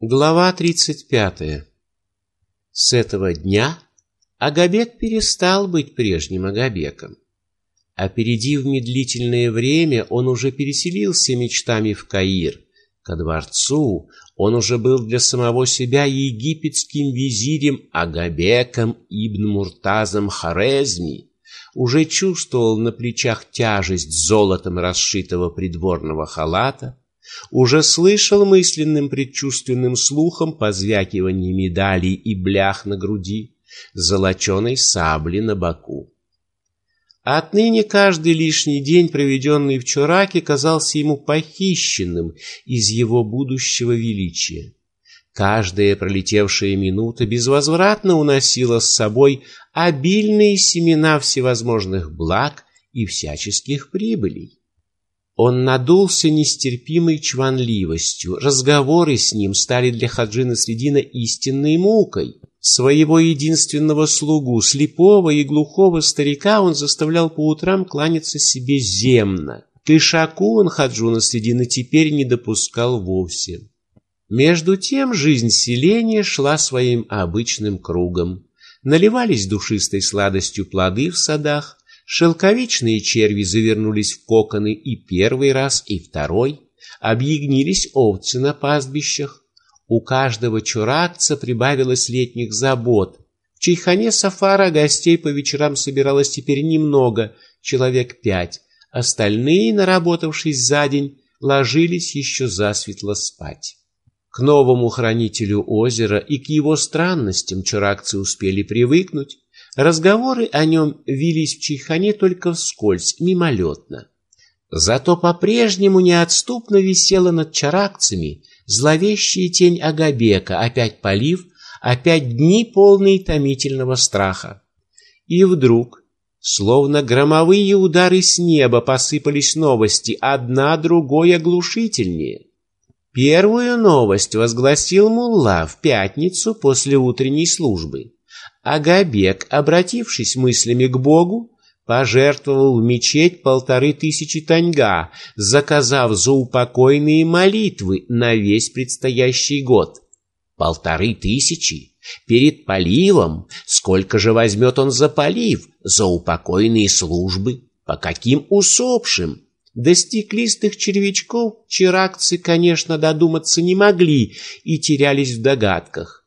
Глава 35. С этого дня Агабек перестал быть прежним Агабеком. Опередив медлительное время, он уже переселился мечтами в Каир. Ко дворцу он уже был для самого себя египетским визирем Агабеком ибн Муртазом Хорезми, уже чувствовал на плечах тяжесть золотом расшитого придворного халата, уже слышал мысленным предчувственным слухом позвякивание медалей и блях на груди, золоченой сабли на боку. Отныне каждый лишний день, проведенный в Чураке, казался ему похищенным из его будущего величия. Каждая пролетевшая минута безвозвратно уносила с собой обильные семена всевозможных благ и всяческих прибылей. Он надулся нестерпимой чванливостью. Разговоры с ним стали для Хаджина Средина истинной мукой. Своего единственного слугу, слепого и глухого старика, он заставлял по утрам кланяться себе земно. К Ишаку он Хаджуна Средина теперь не допускал вовсе. Между тем жизнь селения шла своим обычным кругом. Наливались душистой сладостью плоды в садах, Шелковичные черви завернулись в коконы и первый раз, и второй. Объегнились овцы на пастбищах. У каждого чуракца прибавилось летних забот. В чайхане Сафара гостей по вечерам собиралось теперь немного, человек пять. Остальные, наработавшись за день, ложились еще засветло спать. К новому хранителю озера и к его странностям чуракцы успели привыкнуть. Разговоры о нем велись в Чайхане только вскользь, мимолетно. Зато по-прежнему неотступно висела над чаракцами зловещая тень Агабека, опять полив, опять дни полные томительного страха. И вдруг, словно громовые удары с неба, посыпались новости, одна другой оглушительнее. Первую новость возгласил мулла в пятницу после утренней службы. Агабек, обратившись мыслями к Богу, пожертвовал в мечеть полторы тысячи таньга, заказав заупокойные молитвы на весь предстоящий год. Полторы тысячи? Перед поливом? Сколько же возьмет он за полив, за упокойные службы? По каким усопшим? До стеклистых червячков чиракцы, конечно, додуматься не могли и терялись в догадках.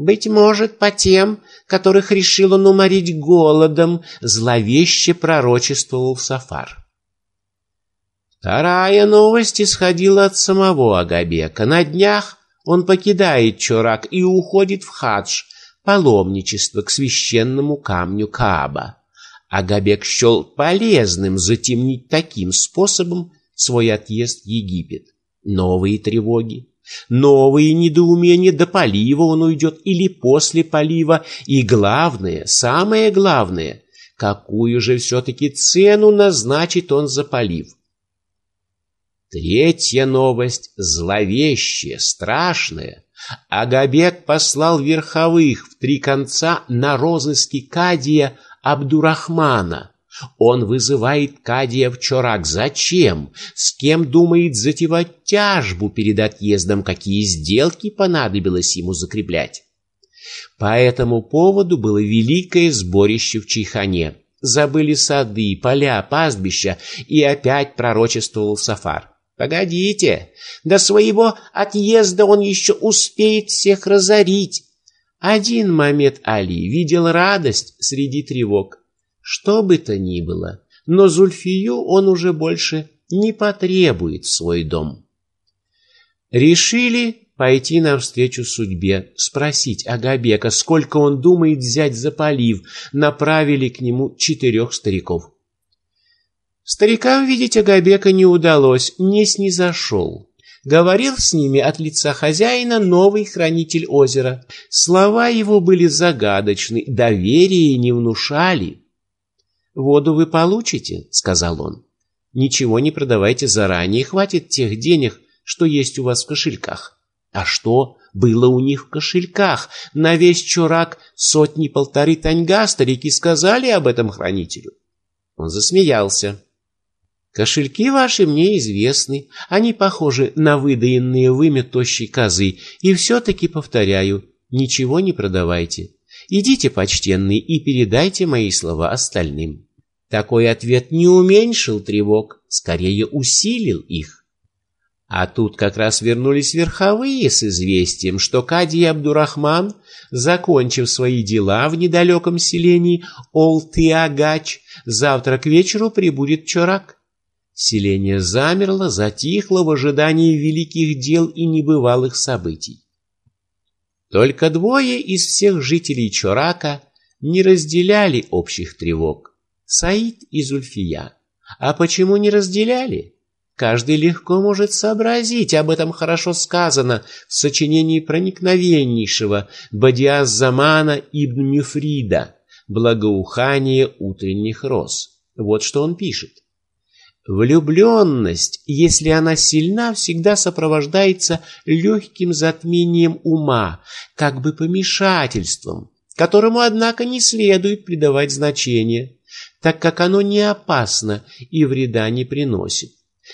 Быть может, по тем, которых решил он уморить голодом, зловеще пророчествовал Сафар. Вторая новость исходила от самого Агабека. На днях он покидает Чорак и уходит в хадж, паломничество к священному камню Кааба. Агабек счел полезным затемнить таким способом свой отъезд в Египет. Новые тревоги, Новые недоумения до полива он уйдет или после полива. И главное, самое главное, какую же все-таки цену назначит он за полив. Третья новость, зловещая, страшная. Агабек послал верховых в три конца на розыски Кадия Абдурахмана, он вызывает Кадия в Чорак. Зачем? С кем думает затевать тяжбу перед отъездом? Какие сделки понадобилось ему закреплять? По этому поводу было великое сборище в Чайхане. Забыли сады, поля, пастбища, и опять пророчествовал Сафар. Погодите, до своего отъезда он еще успеет всех разорить. Один момент Али видел радость среди тревог. Что бы то ни было, но Зульфию он уже больше не потребует свой дом. Решили пойти навстречу судьбе, спросить Агабека, сколько он думает взять за полив, направили к нему четырех стариков. Старикам видеть Агабека не удалось, не снизошел. Говорил с ними от лица хозяина новый хранитель озера. Слова его были загадочны, доверия не внушали. «Воду вы получите», — сказал он. «Ничего не продавайте заранее, хватит тех денег, что есть у вас в кошельках». А что было у них в кошельках? На весь чурак сотни-полторы таньга старики сказали об этом хранителю. Он засмеялся. Кошельки ваши мне известны, они похожи на выдаенные вымя тощей козы, и все-таки, повторяю, ничего не продавайте. Идите, почтенный, и передайте мои слова остальным». Такой ответ не уменьшил тревог, скорее усилил их. А тут как раз вернулись верховые с известием, что Кади Абдурахман, закончив свои дела в недалеком селении Олтыагач, завтра к вечеру прибудет Чорак. Селение замерло, затихло в ожидании великих дел и небывалых событий. Только двое из всех жителей Чорака не разделяли общих тревог. Саид и Зульфия. А почему не разделяли? Каждый легко может сообразить, об этом хорошо сказано в сочинении проникновеннейшего Бадиаз-Замана ибн Мюфрида «Благоухание утренних роз». Вот что он пишет. Влюбленность, если она сильна, всегда сопровождается легким затмением ума, как бы помешательством, которому, однако, не следует придавать значения так как оно не опасно и вреда не приносит.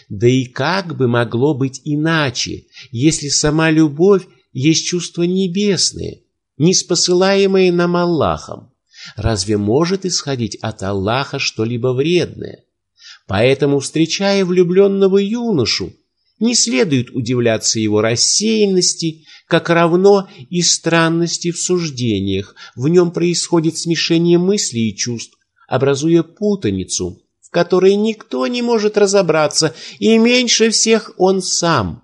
Да и как бы могло быть иначе, если сама любовь есть чувство небесное, неспосылаемое нам Аллахом? Разве может исходить от Аллаха что-либо вредное? Поэтому, встречая влюбленного юношу, не следует удивляться его рассеянности, как равно и странности в суждениях. В нем происходит смешение мыслей и чувств, образуя путаницу, в которой никто не может разобраться, и меньше всех он сам.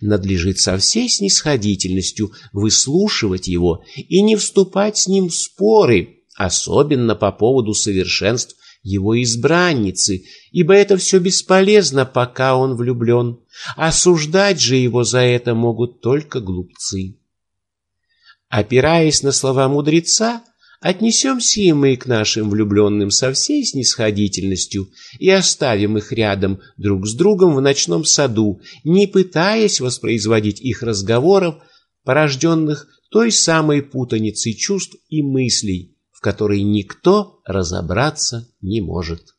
Надлежит со всей снисходительностью выслушивать его и не вступать с ним в споры, особенно по поводу совершенств его избранницы, ибо это все бесполезно, пока он влюблен. Осуждать же его за это могут только глупцы. Опираясь на слова мудреца, Отнесемся и мы к нашим влюбленным со всей снисходительностью и оставим их рядом друг с другом в ночном саду, не пытаясь воспроизводить их разговоров, порожденных той самой путаницей чувств и мыслей, которой никто разобраться не может.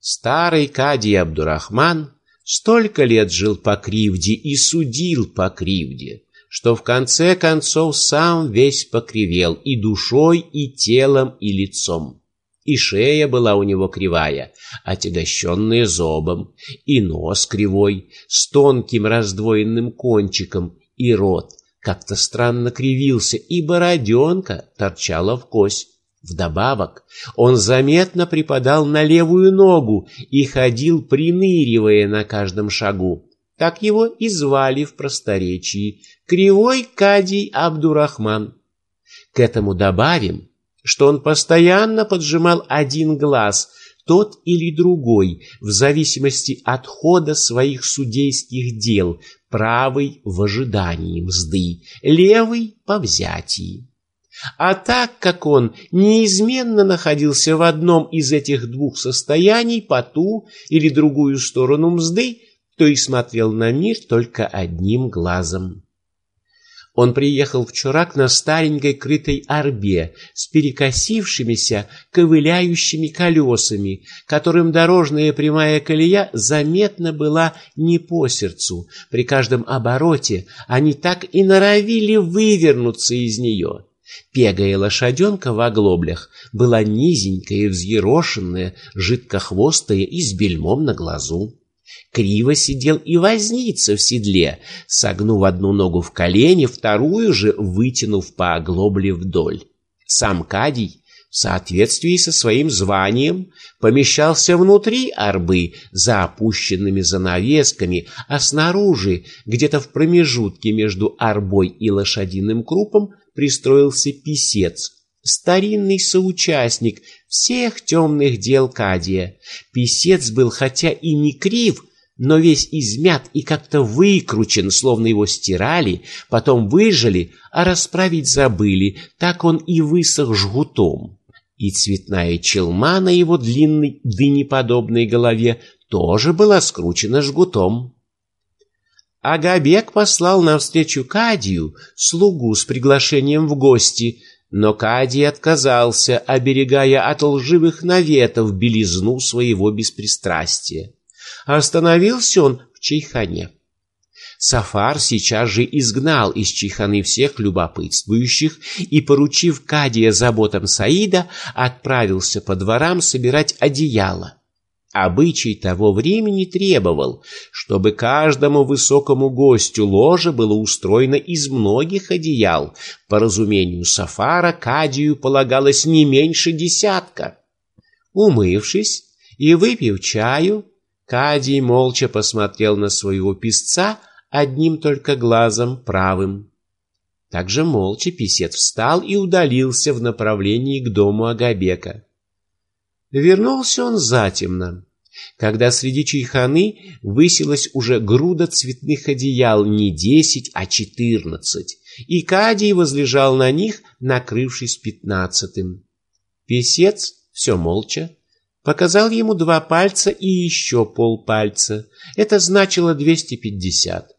Старый Кади Абдурахман столько лет жил по кривде и судил по кривде, что в конце концов сам весь покривел и душой, и телом, и лицом. И шея была у него кривая, отягощенная зобом, и нос кривой, с тонким раздвоенным кончиком, и рот как-то странно кривился, и бороденка торчала в кость. Вдобавок он заметно припадал на левую ногу и ходил, приныривая на каждом шагу. Так его и звали в просторечии Кривой Кадий Абдурахман. К этому добавим, что он постоянно поджимал один глаз, тот или другой, в зависимости от хода своих судейских дел, правый в ожидании мзды, левый по взятии. А так как он неизменно находился в одном из этих двух состояний, по ту или другую сторону мзды, то и смотрел на мир только одним глазом. Он приехал в Чурак на старенькой крытой арбе с перекосившимися, ковыляющими колесами, которым дорожная прямая колея заметно была не по сердцу. При каждом обороте они так и норовили вывернуться из нее. Пегая лошаденка в оглоблях была низенькая, взъерошенная, жидкохвостая и с бельмом на глазу. Криво сидел и возница в седле, согнув одну ногу в колени, вторую же вытянув по оглобле вдоль. Сам Кадий в соответствии со своим званием помещался внутри арбы за опущенными занавесками, а снаружи, где-то в промежутке между арбой и лошадиным крупом, пристроился писец, старинный соучастник всех темных дел Кадия. Писец был хотя и не крив, но весь измят и как-то выкручен, словно его стирали, потом выжили, а расправить забыли, так он и высох жгутом. И цветная челма на его длинной дынеподобной голове тоже была скручена жгутом. Агабек послал навстречу Кадию слугу с приглашением в гости, Но Кадий отказался, оберегая от лживых наветов белизну своего беспристрастия. Остановился он в Чайхане. Сафар сейчас же изгнал из Чайханы всех любопытствующих и, поручив Кадия заботам Саида, отправился по дворам собирать одеяло. Обычай того времени требовал, чтобы каждому высокому гостю ложе было устроено из многих одеял. По разумению Сафара, Кадию полагалось не меньше десятка. Умывшись и выпив чаю, Кадий молча посмотрел на своего писца — одним только глазом правым. Также молча писец встал и удалился в направлении к дому Агабека. Вернулся он затемно, когда среди чайханы высилась уже груда цветных одеял не десять, а четырнадцать, и Кадий возлежал на них, накрывшись пятнадцатым. Песец все молча показал ему два пальца и еще полпальца. Это значило двести пятьдесят.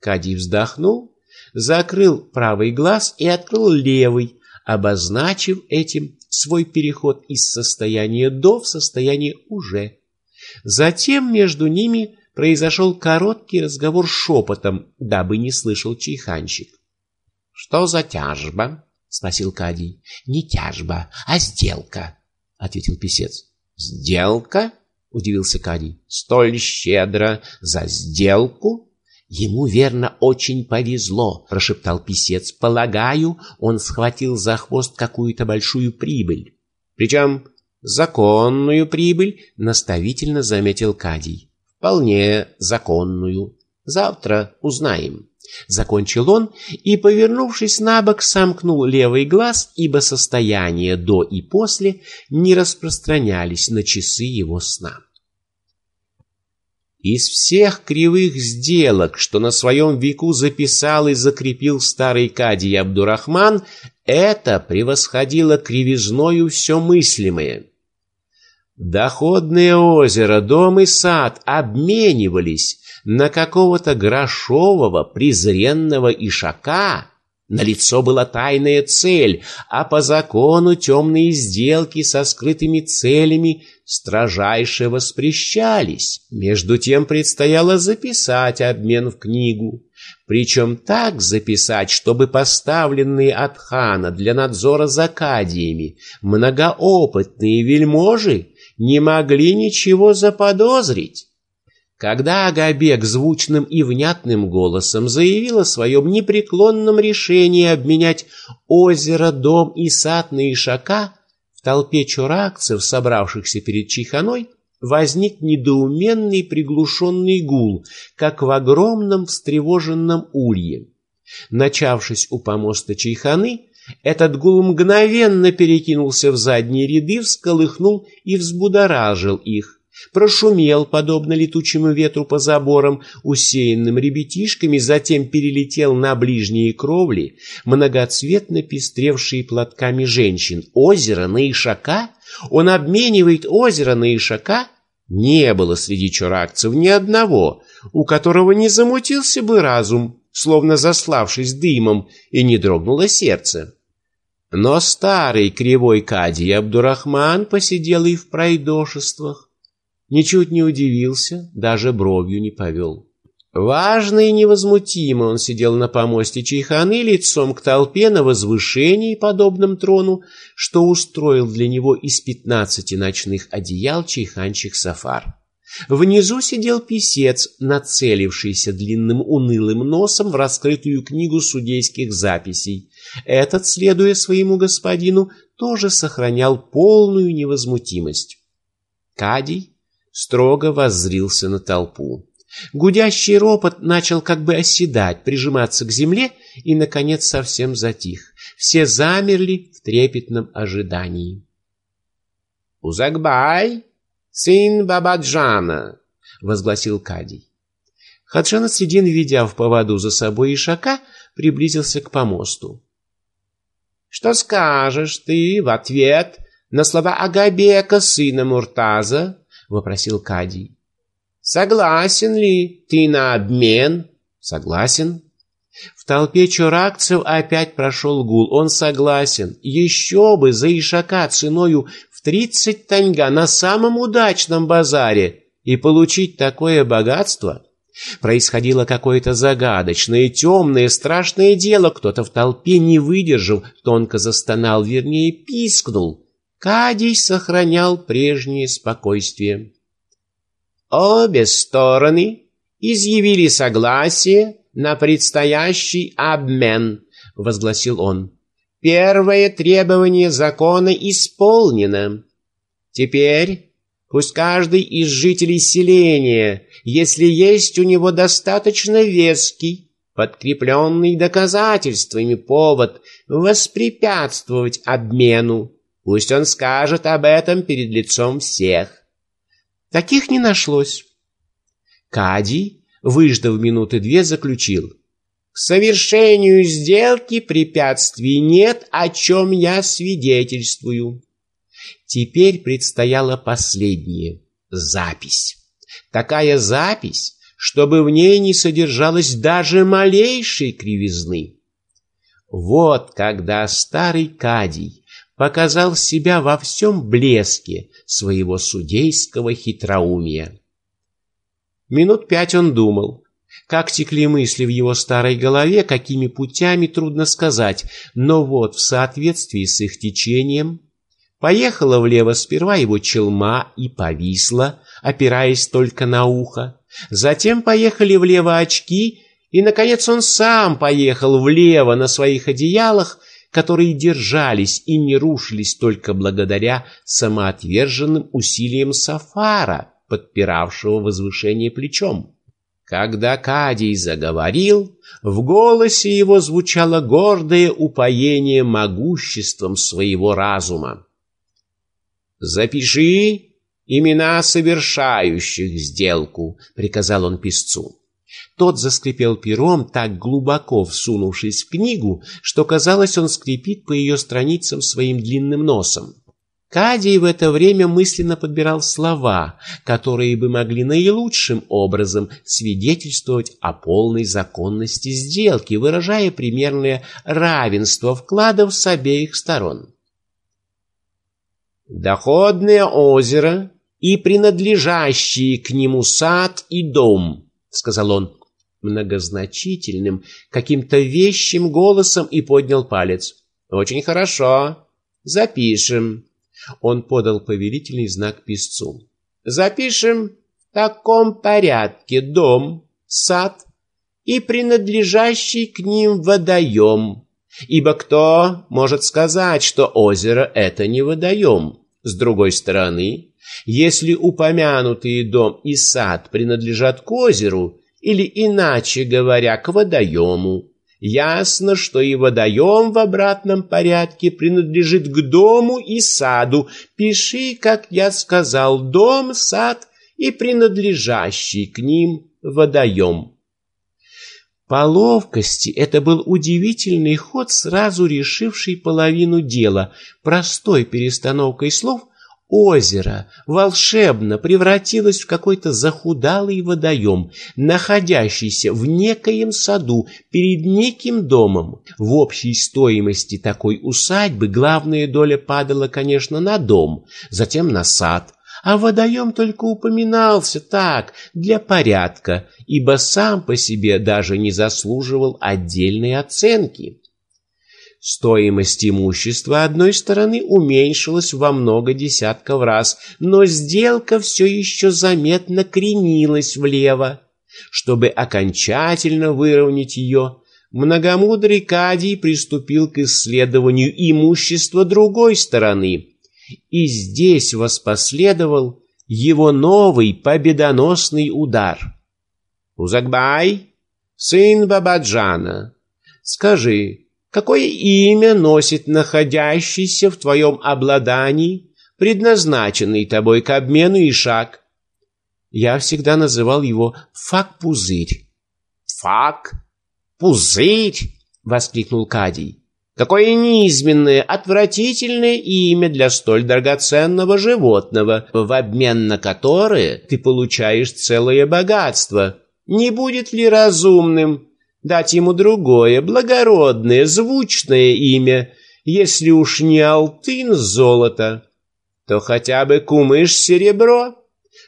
Кадий вздохнул, закрыл правый глаз и открыл левый, обозначив этим свой переход из состояния «до» в состояние «уже». Затем между ними произошел короткий разговор шепотом, дабы не слышал чайханщик. — Что за тяжба? — спросил Кадий. — Не тяжба, а сделка, — ответил писец. — Сделка? — удивился Кадий. — Столь щедро за сделку? Ему верно очень повезло, прошептал писец. Полагаю, он схватил за хвост какую-то большую прибыль. Причем законную прибыль, наставительно заметил Кадий. Вполне законную. Завтра узнаем. Закончил он и, повернувшись на бок, сомкнул левый глаз, ибо состояния до и после не распространялись на часы его сна. Из всех кривых сделок, что на своем веку записал и закрепил старый Кадий Абдурахман, это превосходило кривизною все мыслимое. Доходное озеро, дом и сад обменивались на какого-то грошового презренного ишака, на лицо была тайная цель, а по закону темные сделки со скрытыми целями строжайше воспрещались. Между тем предстояло записать обмен в книгу. Причем так записать, чтобы поставленные от хана для надзора за кадиями многоопытные вельможи не могли ничего заподозрить. Когда Агабек звучным и внятным голосом заявил о своем непреклонном решении обменять озеро, дом и сад на Ишака, в толпе чуракцев, собравшихся перед Чайханой, возник недоуменный приглушенный гул, как в огромном встревоженном улье. Начавшись у помоста Чайханы, этот гул мгновенно перекинулся в задние ряды, всколыхнул и взбудоражил их прошумел, подобно летучему ветру по заборам, усеянным ребятишками, затем перелетел на ближние кровли, многоцветно пестревшие платками женщин. Озеро на Ишака? Он обменивает озеро на Ишака? Не было среди чуракцев ни одного, у которого не замутился бы разум, словно заславшись дымом, и не дрогнуло сердце. Но старый кривой Кадий Абдурахман посидел и в пройдошествах, Ничуть не удивился, даже бровью не повел. Важно и невозмутимо он сидел на помосте Чайханы лицом к толпе на возвышении, подобном трону, что устроил для него из пятнадцати ночных одеял чайханчик Сафар. Внизу сидел писец, нацелившийся длинным унылым носом в раскрытую книгу судейских записей. Этот, следуя своему господину, тоже сохранял полную невозмутимость. Кадий строго воззрился на толпу. Гудящий ропот начал как бы оседать, прижиматься к земле и, наконец, совсем затих. Все замерли в трепетном ожидании. «Узагбай, сын Бабаджана!» — возгласил Кадий. Хаджан Сидин, ведя в поводу за собой ишака, приблизился к помосту. «Что скажешь ты в ответ на слова Агабека, сына Муртаза?» — вопросил Кадий. «Согласен ли ты на обмен?» «Согласен». В толпе чуракцев опять прошел гул. Он согласен. Еще бы за ишака ценою в тридцать таньга на самом удачном базаре. И получить такое богатство Происходило какое-то загадочное, темное, страшное дело. Кто-то в толпе, не выдержав, тонко застонал, вернее, пискнул. Кадий сохранял прежнее спокойствие. Обе стороны изъявили согласие на предстоящий обмен, возгласил он. Первое требование закона исполнено. Теперь Пусть каждый из жителей селения, если есть у него достаточно веский, подкрепленный доказательствами повод воспрепятствовать обмену, пусть он скажет об этом перед лицом всех. Таких не нашлось. Кадий, выждав минуты две, заключил. К совершению сделки препятствий нет, о чем я свидетельствую. Теперь предстояла последняя запись. Такая запись, чтобы в ней не содержалось даже малейшей кривизны. Вот когда старый Кадий показал себя во всем блеске своего судейского хитроумия. Минут пять он думал, как текли мысли в его старой голове, какими путями трудно сказать, но вот в соответствии с их течением Поехала влево сперва его челма и повисла, опираясь только на ухо. Затем поехали влево очки, и, наконец, он сам поехал влево на своих одеялах, которые держались и не рушились только благодаря самоотверженным усилиям Сафара, подпиравшего возвышение плечом. Когда Кадий заговорил, в голосе его звучало гордое упоение могуществом своего разума. «Запиши имена совершающих сделку», — приказал он писцу. Тот заскрипел пером, так глубоко всунувшись в книгу, что, казалось, он скрипит по ее страницам своим длинным носом. Кадий в это время мысленно подбирал слова, которые бы могли наилучшим образом свидетельствовать о полной законности сделки, выражая примерное равенство вкладов с обеих сторон. Доходное озеро и принадлежащие к нему сад и дом, сказал он многозначительным, каким-то вещим голосом и поднял палец. Очень хорошо. Запишем. Он подал повелительный знак писцу. Запишем в таком порядке дом, сад и принадлежащий к ним водоем. Ибо кто может сказать, что озеро — это не водоем? С другой стороны, если упомянутые дом и сад принадлежат к озеру, или, иначе говоря, к водоему, ясно, что и водоем в обратном порядке принадлежит к дому и саду. Пиши, как я сказал, дом, сад и принадлежащий к ним водоем. По ловкости это был удивительный ход, сразу решивший половину дела. Простой перестановкой слов озеро волшебно превратилось в какой-то захудалый водоем, находящийся в некоем саду перед неким домом. В общей стоимости такой усадьбы главная доля падала, конечно, на дом, затем на сад, а водоем только упоминался так, для порядка, ибо сам по себе даже не заслуживал отдельной оценки. Стоимость имущества одной стороны уменьшилась во много десятков раз, но сделка все еще заметно кренилась влево. Чтобы окончательно выровнять ее, многомудрый Кадий приступил к исследованию имущества другой стороны, и здесь воспоследовал его новый победоносный удар. Узагбай, сын Бабаджана, скажи, какое имя носит находящийся в твоем обладании, предназначенный тобой к обмену и шаг? Я всегда называл его Фак-пузырь. Фак-пузырь! воскликнул Кадий. Какое низменное, отвратительное имя для столь драгоценного животного, в обмен на которое ты получаешь целое богатство. Не будет ли разумным дать ему другое, благородное, звучное имя, если уж не алтын золото, то хотя бы кумыш серебро.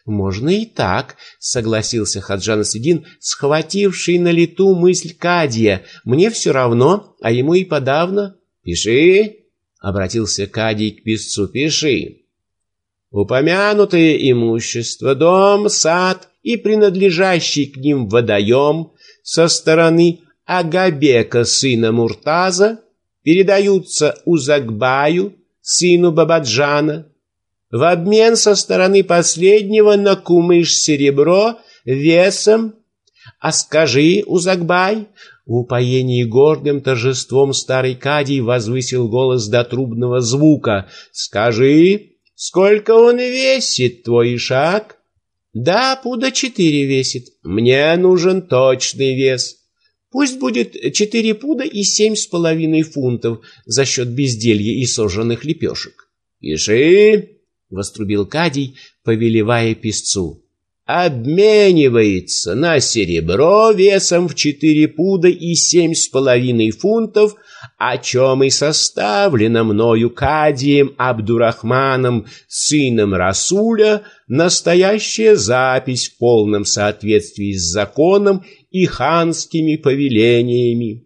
Можно и так, согласился Хаджан Сидин, схвативший на лету мысль Кадия. Мне все равно, а ему и подавно. Пиши, обратился Кадий к писцу, пиши. Упомянутое имущество, дом, сад и принадлежащий к ним водоем со стороны Агабека, сына Муртаза, передаются Узагбаю, сыну Бабаджана, в обмен со стороны последнего на кумыш серебро весом. А скажи, Узагбай, в упоении гордым торжеством старый Кадий возвысил голос до трубного звука. Скажи, сколько он весит, твой шаг? Да, пуда четыре весит. Мне нужен точный вес. Пусть будет четыре пуда и семь с половиной фунтов за счет безделья и сожженных лепешек. Пиши, вострубил Кадий, повелевая писцу. Обменивается на серебро весом в четыре пуда и семь с половиной фунтов, о чем и составлено мною Кадием Абдурахманом, сыном Расуля, настоящая запись в полном соответствии с законом и ханскими повелениями.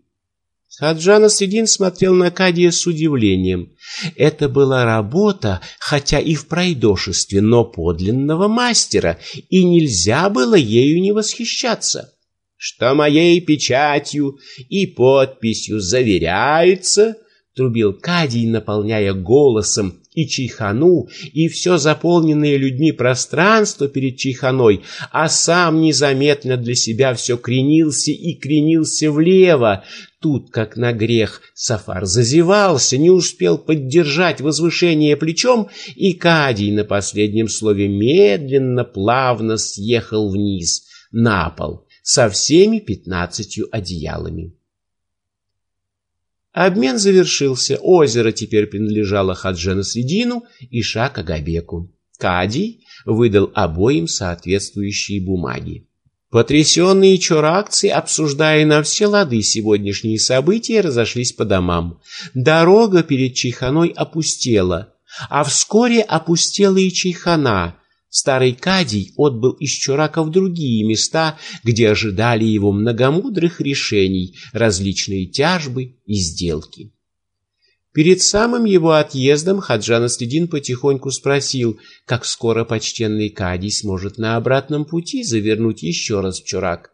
Хаджан Асредин смотрел на Кадия с удивлением. Это была работа, хотя и в пройдошестве, но подлинного мастера, и нельзя было ею не восхищаться. Что моей печатью и подписью заверяется, трубил Кадий, наполняя голосом и чайхану, и все заполненное людьми пространство перед чайханой, а сам незаметно для себя все кренился и кренился влево. Тут, как на грех, Сафар зазевался, не успел поддержать возвышение плечом, и Кадий на последнем слове медленно, плавно съехал вниз, на пол, со всеми пятнадцатью одеялами. Обмен завершился. Озеро теперь принадлежало Хаджена Средину и Шака Габеку. Кадий выдал обоим соответствующие бумаги. Потрясенные чоракцы, обсуждая на все лады сегодняшние события, разошлись по домам. Дорога перед Чайханой опустела, а вскоре опустела и Чайхана, Старый Кадий отбыл из Чурака в другие места, где ожидали его многомудрых решений, различные тяжбы и сделки. Перед самым его отъездом Хаджан Аследин потихоньку спросил, как скоро почтенный Кадий сможет на обратном пути завернуть еще раз в Чурак.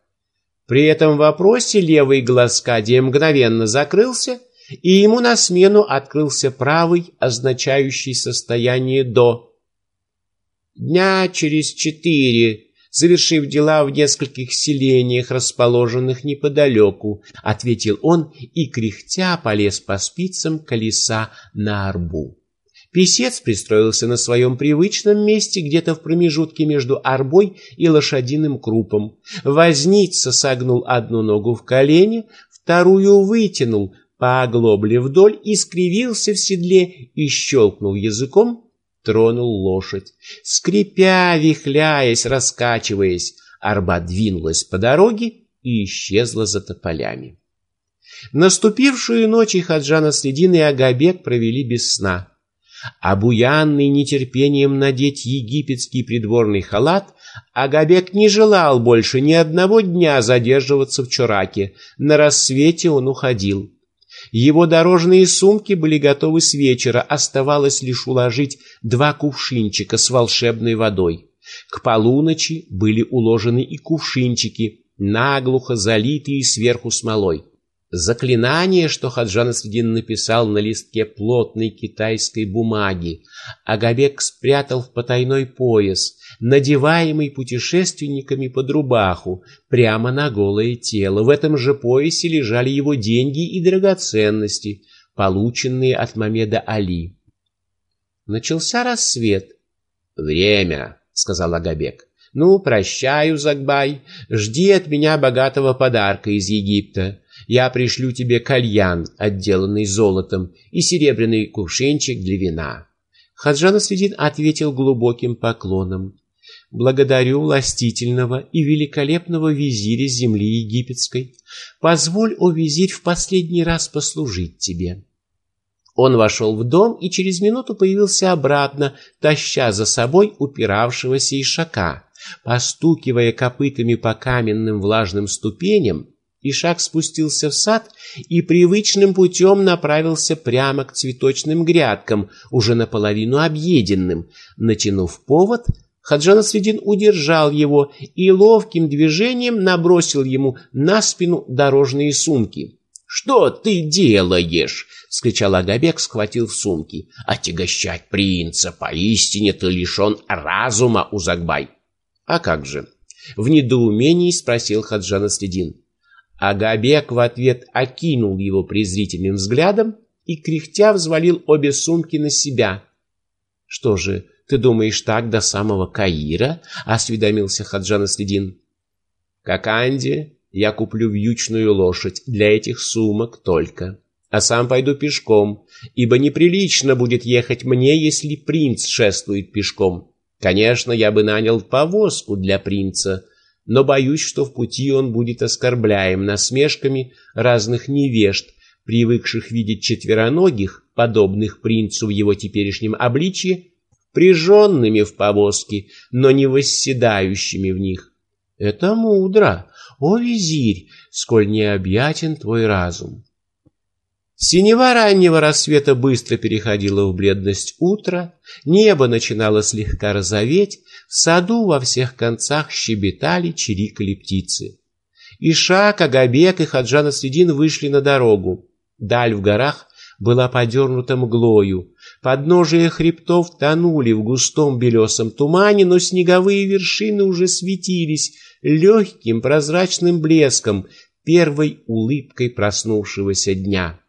При этом вопросе левый глаз Кадия мгновенно закрылся, и ему на смену открылся правый, означающий состояние «до», Дня через четыре, завершив дела в нескольких селениях, расположенных неподалеку, ответил он и кряхтя полез по спицам колеса на арбу. Песец пристроился на своем привычном месте, где-то в промежутке между арбой и лошадиным крупом. Возница согнул одну ногу в колени, вторую вытянул по оглобле вдоль и скривился в седле и щелкнул языком, тронул лошадь. Скрипя, вихляясь, раскачиваясь, арба двинулась по дороге и исчезла за тополями. Наступившую ночь и Хаджана Следин и Агабек провели без сна. Обуянный нетерпением надеть египетский придворный халат, Агабек не желал больше ни одного дня задерживаться в Чураке. На рассвете он уходил. Его дорожные сумки были готовы с вечера, оставалось лишь уложить два кувшинчика с волшебной водой. К полуночи были уложены и кувшинчики, наглухо залитые сверху смолой. Заклинание, что Хаджан Асвидин написал на листке плотной китайской бумаги, Агабек спрятал в потайной пояс, надеваемый путешественниками под рубаху, прямо на голое тело. В этом же поясе лежали его деньги и драгоценности, полученные от Мамеда Али. Начался рассвет. «Время», — сказал Агабек. «Ну, прощаю, Загбай, жди от меня богатого подарка из Египта. Я пришлю тебе кальян, отделанный золотом, и серебряный кувшинчик для вина. Хаджан Асвидин ответил глубоким поклоном. Благодарю властительного и великолепного визиря земли египетской. Позволь, о визирь, в последний раз послужить тебе. Он вошел в дом и через минуту появился обратно, таща за собой упиравшегося ишака. Постукивая копытами по каменным влажным ступеням, Ишак спустился в сад и привычным путем направился прямо к цветочным грядкам, уже наполовину объеденным. Натянув повод, Хаджан Средин удержал его и ловким движением набросил ему на спину дорожные сумки. «Что ты делаешь?» — скричал Агабек, схватил в сумки. «Отягощать принца! Поистине ты лишен разума, Узагбай!» «А как же?» — в недоумении спросил Хаджан Следин. Агабек в ответ окинул его презрительным взглядом и, кряхтя, взвалил обе сумки на себя. «Что же, ты думаешь так до самого Каира?» — осведомился Хаджан Следин. «Как Анди, я куплю вьючную лошадь для этих сумок только, а сам пойду пешком, ибо неприлично будет ехать мне, если принц шествует пешком. Конечно, я бы нанял повозку для принца, но боюсь, что в пути он будет оскорбляем насмешками разных невежд, привыкших видеть четвероногих, подобных принцу в его теперешнем обличье, приженными в повозки, но не восседающими в них. Это мудро, о визирь, сколь необъятен твой разум. Синева раннего рассвета быстро переходила в бледность утра, небо начинало слегка розоветь, в саду во всех концах щебетали, чирикали птицы. Ишак, Агабек и Хаджан Средин вышли на дорогу. Даль в горах была подернута мглою. Подножия хребтов тонули в густом белесом тумане, но снеговые вершины уже светились легким прозрачным блеском, первой улыбкой проснувшегося дня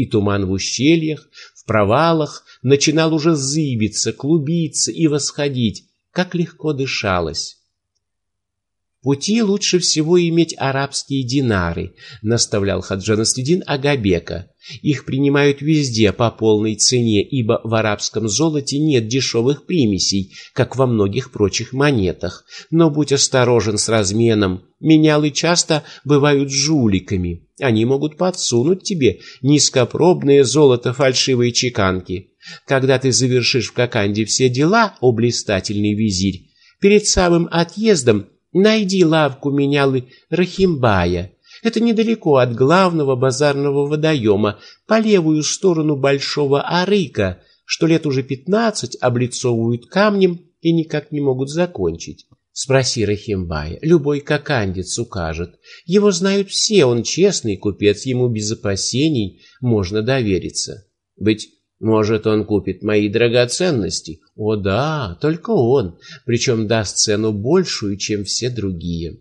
и туман в ущельях, в провалах начинал уже зыбиться, клубиться и восходить, как легко дышалось. Пути лучше всего иметь арабские динары, наставлял Хаджан Следин Агабека. Их принимают везде по полной цене, ибо в арабском золоте нет дешевых примесей, как во многих прочих монетах. Но будь осторожен с разменом. Менялы часто бывают жуликами. Они могут подсунуть тебе низкопробное золото фальшивой чеканки. Когда ты завершишь в Коканде все дела, о блистательный визирь, перед самым отъездом Найди лавку менялы Рахимбая. Это недалеко от главного базарного водоема, по левую сторону большого арыка, что лет уже пятнадцать облицовывают камнем и никак не могут закончить. Спроси Рахимбая, любой кокандец укажет. Его знают все, он честный купец, ему без опасений можно довериться. Быть может, он купит мои драгоценности? О да, только он, причем даст цену большую, чем все другие.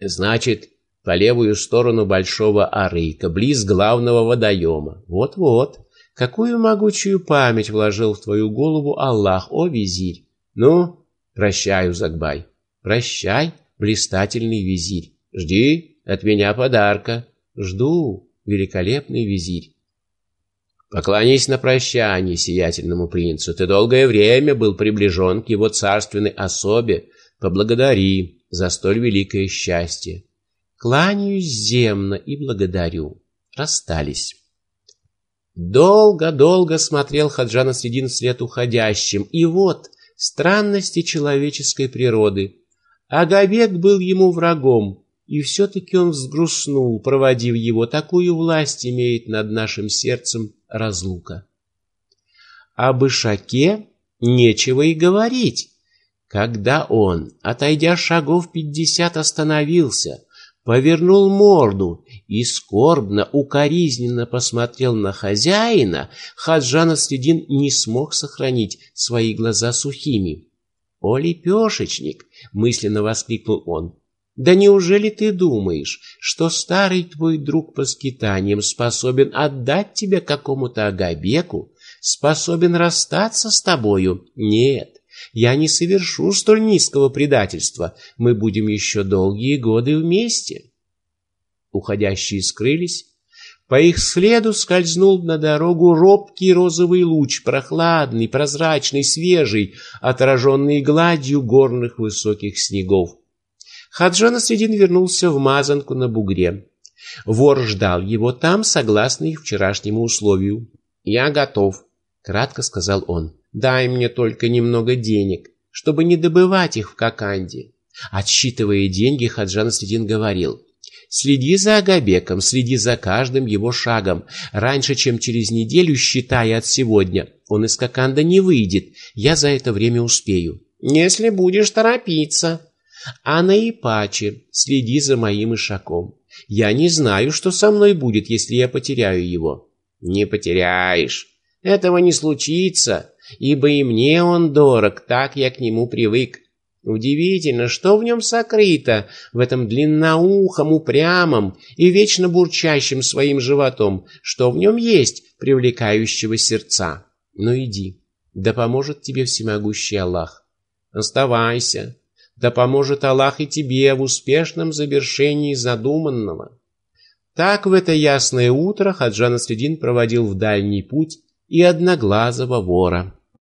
Значит, по левую сторону большого арыка, близ главного водоема. Вот-вот. Какую могучую память вложил в твою голову Аллах, о визирь. Ну, прощай, Узагбай. Прощай, блистательный визирь. Жди от меня подарка. Жду, великолепный визирь. Поклонись на прощание сиятельному принцу. Ты долгое время был приближен к его царственной особе. Поблагодари за столь великое счастье. Кланяюсь земно и благодарю. Расстались. Долго-долго смотрел Хаджан Средин вслед уходящим, и вот странности человеческой природы. Агабек был ему врагом, и все-таки он взгрустнул, проводив его. Такую власть имеет над нашим сердцем разлука. Об Ишаке нечего и говорить. Когда он, отойдя шагов пятьдесят, остановился, повернул морду и скорбно, укоризненно посмотрел на хозяина, Хаджан Следин не смог сохранить свои глаза сухими. «О, лепешечник!» — мысленно воскликнул он. Да неужели ты думаешь, что старый твой друг по скитаниям способен отдать тебя какому-то Агабеку, способен расстаться с тобою? Нет, я не совершу столь низкого предательства. Мы будем еще долгие годы вместе. Уходящие скрылись. По их следу скользнул на дорогу робкий розовый луч, прохладный, прозрачный, свежий, отраженный гладью горных высоких снегов. Хаджан Асредин вернулся в Мазанку на бугре. Вор ждал его там, согласно их вчерашнему условию. «Я готов», — кратко сказал он. «Дай мне только немного денег, чтобы не добывать их в Коканде». Отсчитывая деньги, Хаджан Следин говорил. «Следи за Агабеком, следи за каждым его шагом. Раньше, чем через неделю, считая от сегодня, он из Коканда не выйдет. Я за это время успею». «Если будешь торопиться». «А на Ипаче следи за моим ишаком. Я не знаю, что со мной будет, если я потеряю его». «Не потеряешь. Этого не случится, ибо и мне он дорог, так я к нему привык. Удивительно, что в нем сокрыто, в этом длинноухом, упрямом и вечно бурчащем своим животом, что в нем есть привлекающего сердца. Ну иди, да поможет тебе всемогущий Аллах. Оставайся, да поможет Аллах и тебе в успешном завершении задуманного. Так в это ясное утро Хаджан Следин проводил в дальний путь и одноглазого вора.